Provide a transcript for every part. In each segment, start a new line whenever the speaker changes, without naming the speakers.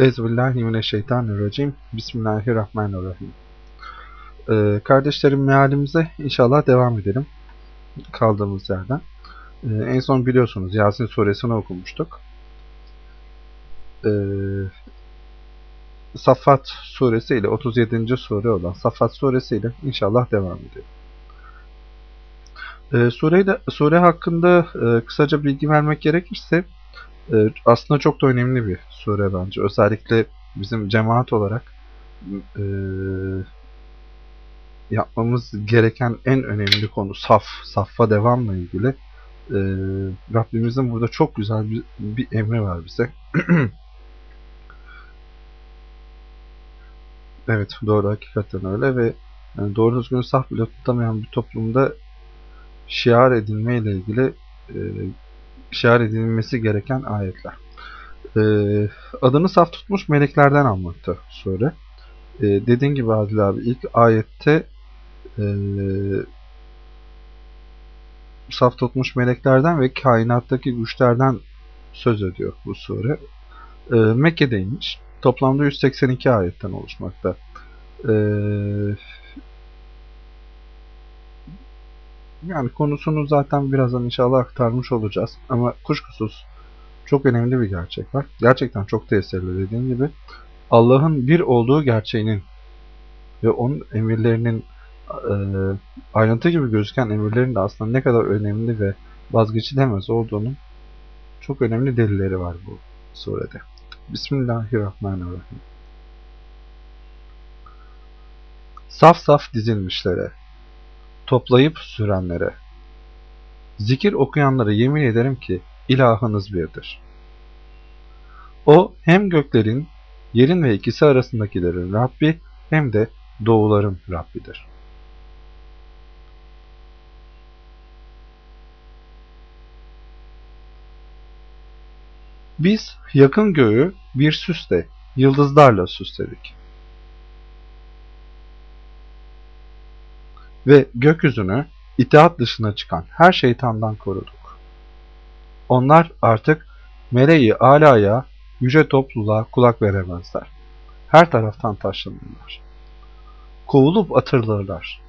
Euzubillahimineşşeytanirracim. Bismillahirrahmanirrahim. Ee, kardeşlerim mealimize inşallah devam edelim. Kaldığımız yerden. Ee, en son biliyorsunuz Yasin suresini okumuştuk. Ee, Saffat suresi ile 37. sure olan Saffat suresi ile inşallah devam edelim. Ee, sureyle, sure hakkında e, kısaca bilgi vermek gerekirse aslında çok da önemli bir sure bence. Özellikle bizim cemaat olarak e, yapmamız gereken en önemli konu saf, saffa devamla ilgili. E, Rabbimizin burada çok güzel bir, bir emri var bize. evet doğru hakikaten öyle ve yani doğru düzgün saf bile tutamayan bir toplumda şiar edilme ile ilgili e, şiar edilmesi gereken ayetler. E, adını saf tutmuş meleklerden almakta sure. E, dediğin gibi Adil abi ilk ayette e, saf tutmuş meleklerden ve kainattaki güçlerden söz ediyor bu sure. E, Mekke'deymiş. Toplamda 182 ayetten oluşmakta. E, yani konusunu zaten birazdan inşallah aktarmış olacağız. Ama kuşkusuz çok önemli bir gerçek var. Gerçekten çok tesirli dediğim gibi. Allah'ın bir olduğu gerçeğinin ve onun emirlerinin e, ayrıntı gibi gözüken emirlerin de aslında ne kadar önemli ve vazgeçilemez olduğunun çok önemli delilleri var bu surede. Bismillahirrahmanirrahim. Saf saf dizilmişlere, toplayıp sürenlere, zikir okuyanlara yemin ederim ki ilahınız birdir. O hem göklerin, yerin ve ikisi arasındakilerin Rabbi hem de doğuların Rabbidir. Biz yakın göğü bir süsle, yıldızlarla süsledik. Ve gökyüzünü itaat dışına çıkan her şeytandan koruduk. Onlar artık meleği alaya, yüce topluluğa kulak veremezler. Her taraftan taşlanırlar. Kovulup atırılırlar.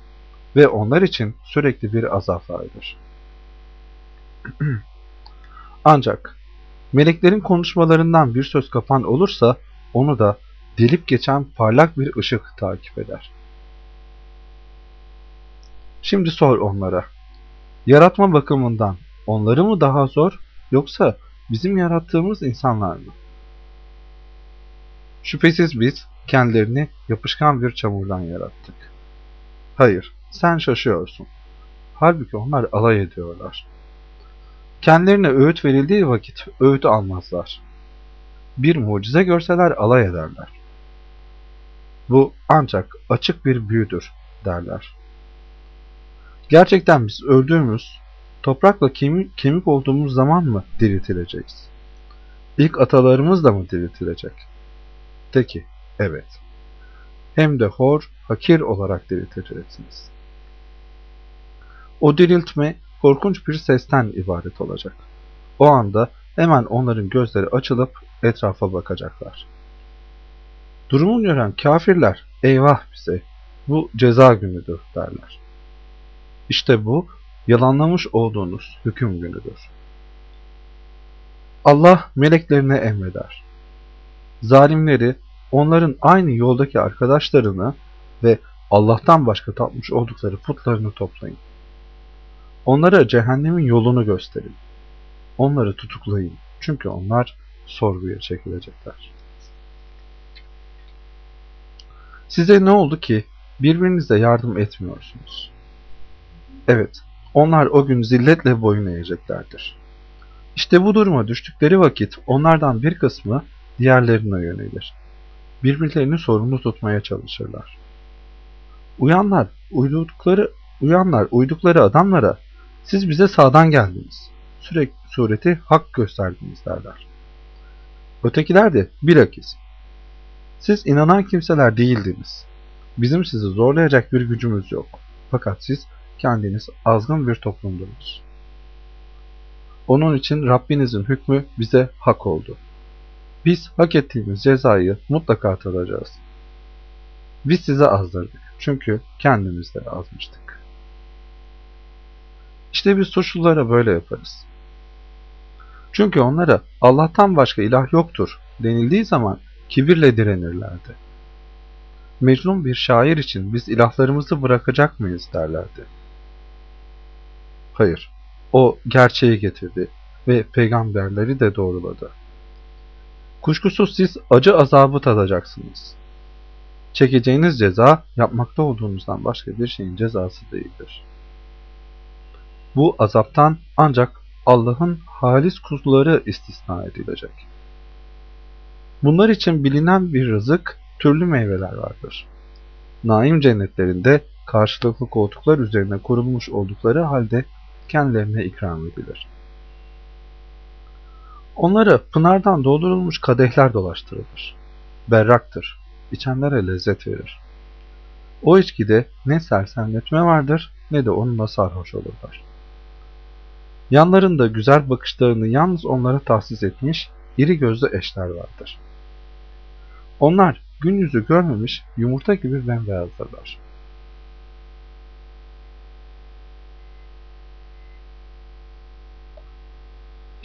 Ve onlar için sürekli bir azap vardır. Ancak meleklerin konuşmalarından bir söz kapan olursa onu da delip geçen parlak bir ışık takip eder. Şimdi sor onlara. Yaratma bakımından onları mı daha zor yoksa bizim yarattığımız insanlar mı? Şüphesiz biz kendilerini yapışkan bir çamurdan yarattık. Hayır, sen şaşıyorsun. Halbuki onlar alay ediyorlar. Kendilerine öğüt verildiği vakit öğüt almazlar. Bir mucize görseler alay ederler. Bu ancak açık bir büyüdür derler. Gerçekten biz öldüğümüz, toprakla kemik, kemik olduğumuz zaman mı diriltileceğiz? İlk atalarımız da mı diriltilecek? De ki, evet. Hem de hor, hakir olarak diriltileceksiniz. O diriltme korkunç bir sesten ibaret olacak. O anda hemen onların gözleri açılıp etrafa bakacaklar. Durumu gören kafirler, eyvah bize, bu ceza günüdür derler. İşte bu yalanlamış olduğunuz hüküm günüdür. Allah meleklerine emreder. Zalimleri onların aynı yoldaki arkadaşlarını ve Allah'tan başka tapmış oldukları putlarını toplayın. Onlara cehennemin yolunu gösterin. Onları tutuklayın. Çünkü onlar sorguya çekilecekler. Size ne oldu ki birbirinize yardım etmiyorsunuz? Evet, onlar o gün zilletle boyun eğeceklerdir. İşte bu duruma düştükleri vakit onlardan bir kısmı diğerlerine yönelir. Birbirlerini sorumlu tutmaya çalışırlar. Uyanlar, uydukları, uyanlar uydukları adamlara siz bize sağdan geldiniz. Sürekli sureti hak gösterdiniz derler. Ötekiler de bilakis. Siz inanan kimseler değildiniz. Bizim sizi zorlayacak bir gücümüz yok. Fakat siz kendiniz azgın bir toplumdunuz. Onun için Rabbinizin hükmü bize hak oldu. Biz hak ettiğimiz cezayı mutlaka tadacağız. Biz size azdırdık. Çünkü kendimiz de azmıştık. İşte biz suçlulara böyle yaparız. Çünkü onlara Allah'tan başka ilah yoktur denildiği zaman kibirle direnirlerdi. Mecnun bir şair için biz ilahlarımızı bırakacak mıyız derlerdi. Hayır, o gerçeği getirdi ve peygamberleri de doğruladı. Kuşkusuz siz acı azabı tadacaksınız. Çekeceğiniz ceza yapmakta olduğunuzdan başka bir şeyin cezası değildir. Bu azaptan ancak Allah'ın halis kuzuları istisna edilecek. Bunlar için bilinen bir rızık, türlü meyveler vardır. Naim cennetlerinde karşılıklı koltuklar üzerine kurulmuş oldukları halde kendilerine ikram edilir. Onlara pınardan doldurulmuş kadehler dolaştırılır. Berraktır, içenlere lezzet verir. O içkide ne sersemletme vardır ne de onunla sarhoş olurlar. Yanlarında güzel bakışlarını yalnız onlara tahsis etmiş iri gözlü eşler vardır. Onlar gün yüzü görmemiş yumurta gibi bembeyazlarlar.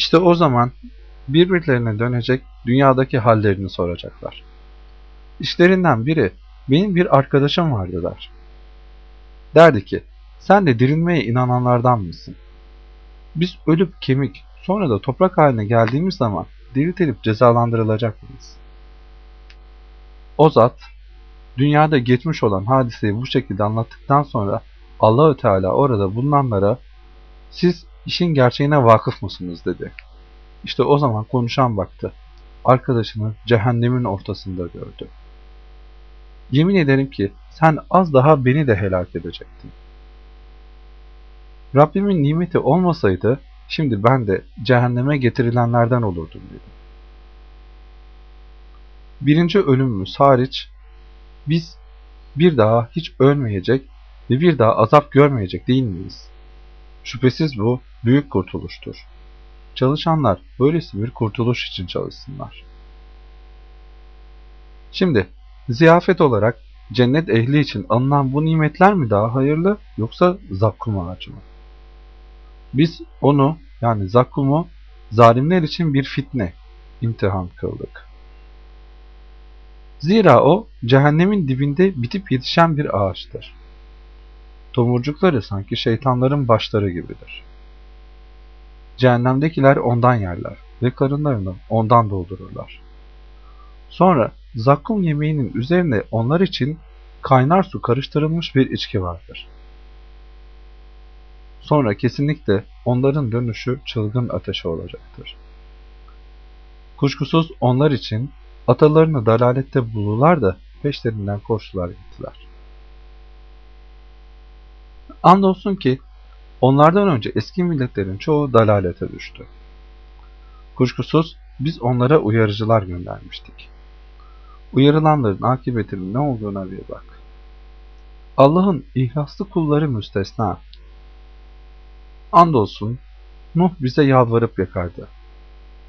İşte o zaman birbirlerine dönecek dünyadaki hallerini soracaklar. İşlerinden biri benim bir arkadaşım vardı der. Derdi ki sen de dirilmeye inananlardan mısın? Biz ölüp kemik sonra da toprak haline geldiğimiz zaman diriltilip cezalandırılacak mıyız? O zat dünyada geçmiş olan hadiseyi bu şekilde anlattıktan sonra Allahü Teala orada bulunanlara siz işin gerçeğine vakıf mısınız dedi. İşte o zaman konuşan baktı. Arkadaşını cehennemin ortasında gördü. Yemin ederim ki sen az daha beni de helak edecektin. Rabbimin nimeti olmasaydı şimdi ben de cehenneme getirilenlerden olurdum dedi. Birinci ölümümüz hariç biz bir daha hiç ölmeyecek ve bir daha azap görmeyecek değil miyiz? Şüphesiz bu büyük kurtuluştur. Çalışanlar böylesi bir kurtuluş için çalışsınlar. Şimdi ziyafet olarak cennet ehli için alınan bu nimetler mi daha hayırlı yoksa zakkum ağacı mı? Biz onu yani zakkumu zalimler için bir fitne, imtihan kıldık. Zira o cehennemin dibinde bitip yetişen bir ağaçtır. Tomurcukları sanki şeytanların başları gibidir. Cehennemdekiler ondan yerler ve karınlarını ondan doldururlar. Sonra zakkum yemeğinin üzerine onlar için kaynar su karıştırılmış bir içki vardır. Sonra kesinlikle onların dönüşü çılgın ateşe olacaktır. Kuşkusuz onlar için atalarını dalalette bulurlar da peşlerinden koştular gittiler. Andolsun ki onlardan önce eski milletlerin çoğu dalalete düştü. Kuşkusuz biz onlara uyarıcılar göndermiştik. Uyarılanların akıbetinin ne olduğuna bir bak. Allah'ın ihlaslı kulları müstesna. Andolsun Nuh bize yalvarıp yakardı.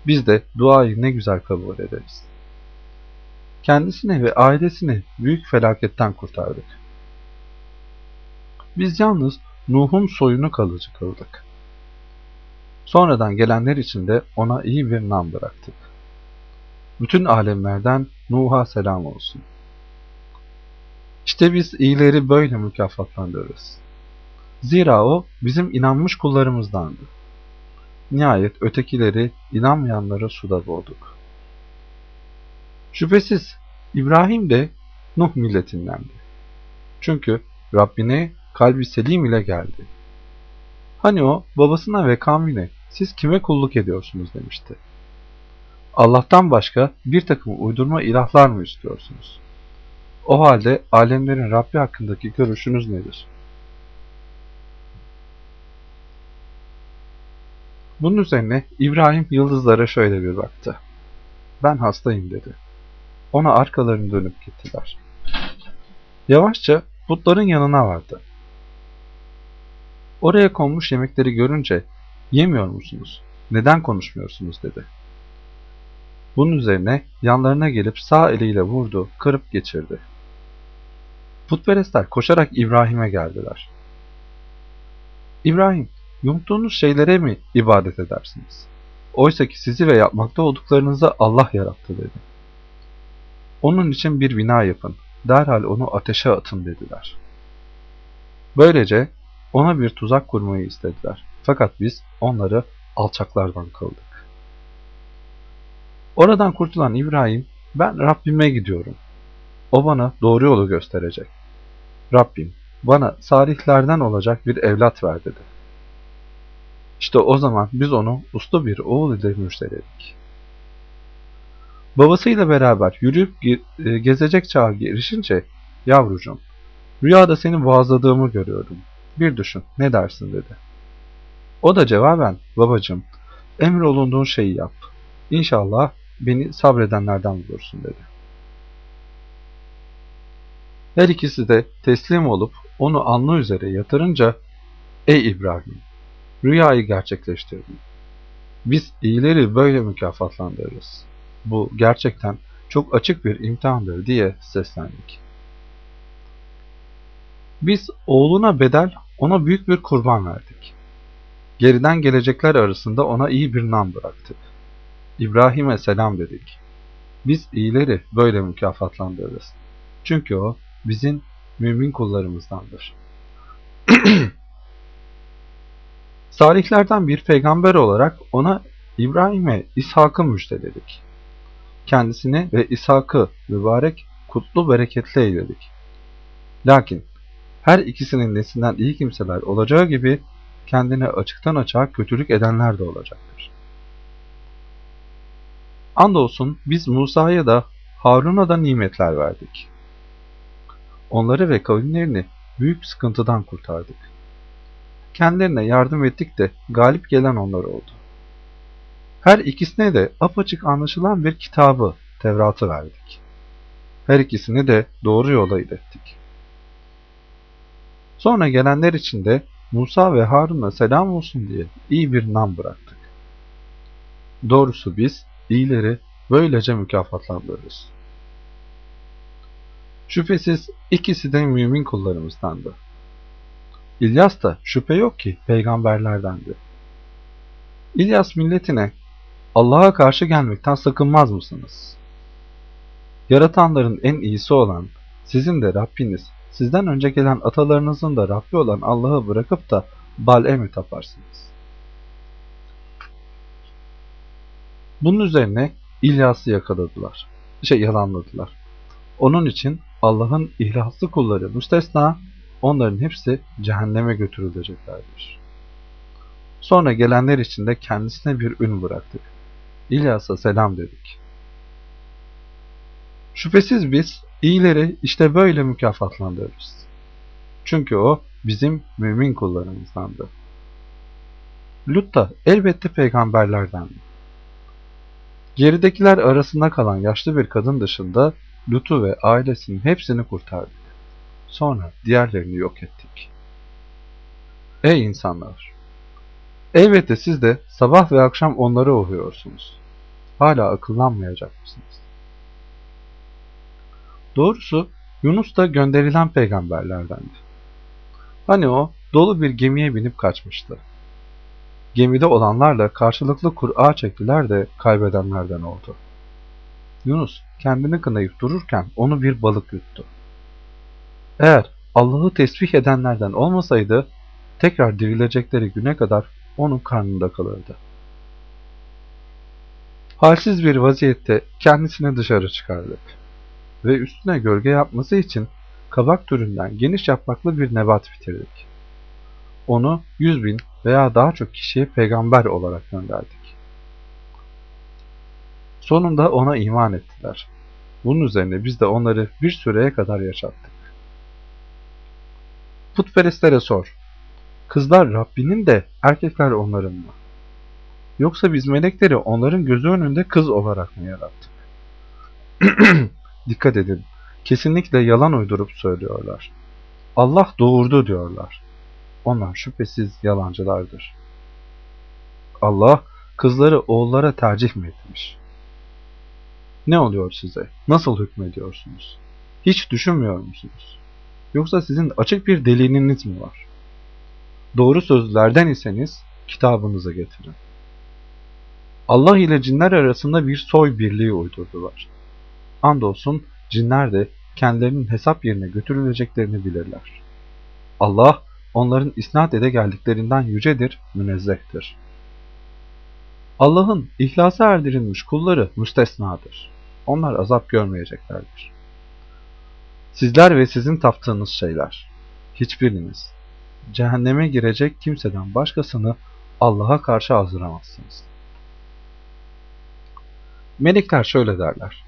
Biz de duayı ne güzel kabul ederiz. Kendisini ve ailesini büyük felaketten kurtardık. Biz yalnız Nuh'un soyunu kalıcı kıldık. Sonradan gelenler için de ona iyi bir nam bıraktık. Bütün alemlerden Nuh'a selam olsun. İşte biz iyileri böyle mükafatlandırırız. Zira o bizim inanmış kullarımızdandı. Nihayet ötekileri inanmayanları suda boğduk. Şüphesiz İbrahim de Nuh milletindendi. Çünkü Rabbine kalbi selim ile geldi. Hani o babasına ve kavmine siz kime kulluk ediyorsunuz demişti. Allah'tan başka bir takım uydurma ilahlar mı istiyorsunuz? O halde alemlerin Rabbi hakkındaki görüşünüz nedir? Bunun üzerine İbrahim yıldızlara şöyle bir baktı. Ben hastayım dedi. Ona arkalarını dönüp gittiler. Yavaşça putların yanına vardı. Oraya konmuş yemekleri görünce yemiyor musunuz? Neden konuşmuyorsunuz dedi. Bunun üzerine yanlarına gelip sağ eliyle vurdu, kırıp geçirdi. Putperestler koşarak İbrahim'e geldiler. İbrahim, yumduğunuz şeylere mi ibadet edersiniz? Oysa ki sizi ve yapmakta olduklarınızı Allah yarattı dedi. Onun için bir bina yapın, derhal onu ateşe atın dediler. Böylece ona bir tuzak kurmayı istediler. Fakat biz onları alçaklardan kıldık. Oradan kurtulan İbrahim, ben Rabbime gidiyorum. O bana doğru yolu gösterecek. Rabbim, bana salihlerden olacak bir evlat ver dedi. İşte o zaman biz onu uslu bir oğul ile müjdeledik. Babasıyla beraber yürüyüp e, gezecek çağa girişince, yavrucuğum, rüyada seni vaazladığımı görüyorum. Bir düşün, ne dersin dedi. O da cevaben, babacığım, emrolunduğun şeyi yap. İnşallah beni sabredenlerden bulursun dedi. Her ikisi de teslim olup onu alnı üzere yatırınca, Ey İbrahim! Rüyayı gerçekleştirdim. Biz iyileri böyle mükafatlandırırız. Bu gerçekten çok açık bir imtihandır diye seslendik. Biz oğluna bedel, ona büyük bir kurban verdik. Geriden gelecekler arasında ona iyi bir nam bıraktık. İbrahim'e selam dedik. Biz iyileri böyle mükafatlandırırız. Çünkü o bizim mümin kullarımızdandır. Salihlerden bir peygamber olarak ona İbrahim'e İshak'ı müjdeledik. Kendisini ve İshak'ı mübarek, kutlu, bereketli eyledik. Lakin her ikisinin neslinden iyi kimseler olacağı gibi kendine açıktan açığa kötülük edenler de olacaktır. Andolsun biz Musa'ya da Harun'a da nimetler verdik. Onları ve kavimlerini büyük sıkıntıdan kurtardık. Kendilerine yardım ettik de galip gelen onlar oldu. Her ikisine de apaçık anlaşılan bir kitabı, Tevrat'ı verdik. Her ikisini de doğru yola ilettik. Sonra gelenler için de Musa ve Harun'a selam olsun diye iyi bir nam bıraktık. Doğrusu biz iyileri böylece mükafatlandırırız. Şüphesiz ikisi de mümin kullarımızdandı. İlyas da şüphe yok ki peygamberlerdendi. İlyas milletine Allah'a karşı gelmekten sakınmaz mısınız? Yaratanların en iyisi olan sizin de Rabbiniz, sizden önce gelen atalarınızın da Rabbi olan Allah'ı bırakıp da Bal'e mi taparsınız? Bunun üzerine İlyas'ı yakaladılar. Şey yalanladılar. Onun için Allah'ın ihlaslı kulları müstesna, onların hepsi cehenneme götürüleceklerdir. Sonra gelenler için de kendisine bir ün bıraktık. İlyas'a selam dedik. Şüphesiz biz iyileri işte böyle mükafatlandırırız. Çünkü o bizim mümin kullarımızdandı. Lut da elbette peygamberlerdendi. Geridekiler arasında kalan yaşlı bir kadın dışında Lut'u ve ailesinin hepsini kurtardık. Sonra diğerlerini yok ettik. Ey insanlar! Elbette siz de sabah ve akşam onları ovuyorsunuz. Hala akıllanmayacak mısınız? Doğrusu Yunus da gönderilen peygamberlerdendi. Hani o dolu bir gemiye binip kaçmıştı. Gemide olanlarla karşılıklı Kur'a çektiler de kaybedenlerden oldu. Yunus kendini kınayıp dururken onu bir balık yuttu. Eğer Allah'ı tesbih edenlerden olmasaydı tekrar dirilecekleri güne kadar onun karnında kalırdı. Halsiz bir vaziyette kendisini dışarı çıkardık ve üstüne gölge yapması için kabak türünden geniş yapraklı bir nebat bitirdik. Onu yüz bin veya daha çok kişiye peygamber olarak gönderdik. Sonunda ona iman ettiler. Bunun üzerine biz de onları bir süreye kadar yaşattık. Putperestlere sor. Kızlar Rabbinin de erkekler onların mı? Yoksa biz melekleri onların gözü önünde kız olarak mı yarattık? Dikkat edin. Kesinlikle yalan uydurup söylüyorlar. Allah doğurdu diyorlar. Onlar şüphesiz yalancılardır. Allah kızları oğullara tercih mi etmiş? Ne oluyor size? Nasıl hükmediyorsunuz? Hiç düşünmüyor musunuz? Yoksa sizin açık bir deliliniz mi var? Doğru sözlerden iseniz kitabınıza getirin. Allah ile cinler arasında bir soy birliği uydurdular. Andolsun cinler de kendilerinin hesap yerine götürüleceklerini bilirler. Allah onların isnat ede geldiklerinden yücedir, münezzehtir. Allah'ın ihlasa erdirilmiş kulları müstesnadır. Onlar azap görmeyeceklerdir. Sizler ve sizin taptığınız şeyler, hiçbiriniz, cehenneme girecek kimseden başkasını Allah'a karşı azdıramazsınız. Melekler şöyle derler.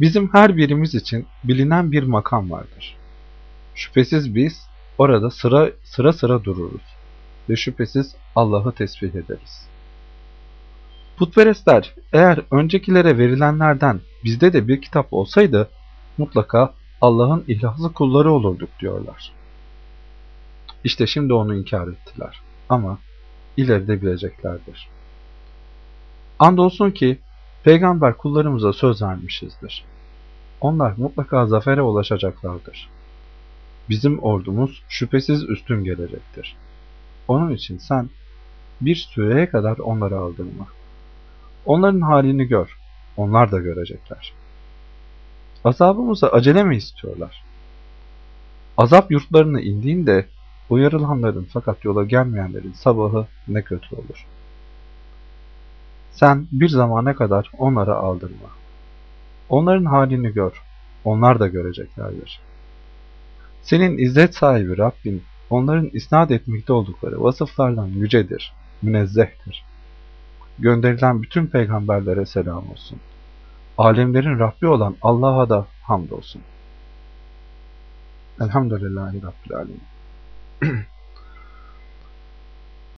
Bizim her birimiz için bilinen bir makam vardır. Şüphesiz biz orada sıra sıra sıra dururuz ve şüphesiz Allah'ı tesbih ederiz. Putperestler eğer öncekilere verilenlerden bizde de bir kitap olsaydı mutlaka Allah'ın ihlaslı kulları olurduk diyorlar. İşte şimdi onu inkar ettiler. Ama ileride bileceklerdir. Andolsun ki peygamber kullarımıza söz vermişizdir. Onlar mutlaka zafere ulaşacaklardır. Bizim ordumuz şüphesiz üstün gelecektir. Onun için sen bir süreye kadar onları aldırma. Onların halini gör. Onlar da görecekler. Azabımıza acele mi istiyorlar? Azap yurtlarına indiğinde uyarılanların fakat yola gelmeyenlerin sabahı ne kötü olur. Sen bir zamana kadar onlara aldırma. Onların halini gör. Onlar da göreceklerdir. Senin izzet sahibi Rabbin onların isnat etmekte oldukları vasıflardan yücedir, münezzehtir. Gönderilen bütün peygamberlere selam olsun. Alemlerin Rabbi olan Allah'a da hamdolsun. Elhamdülillahi Rabbil Alemin.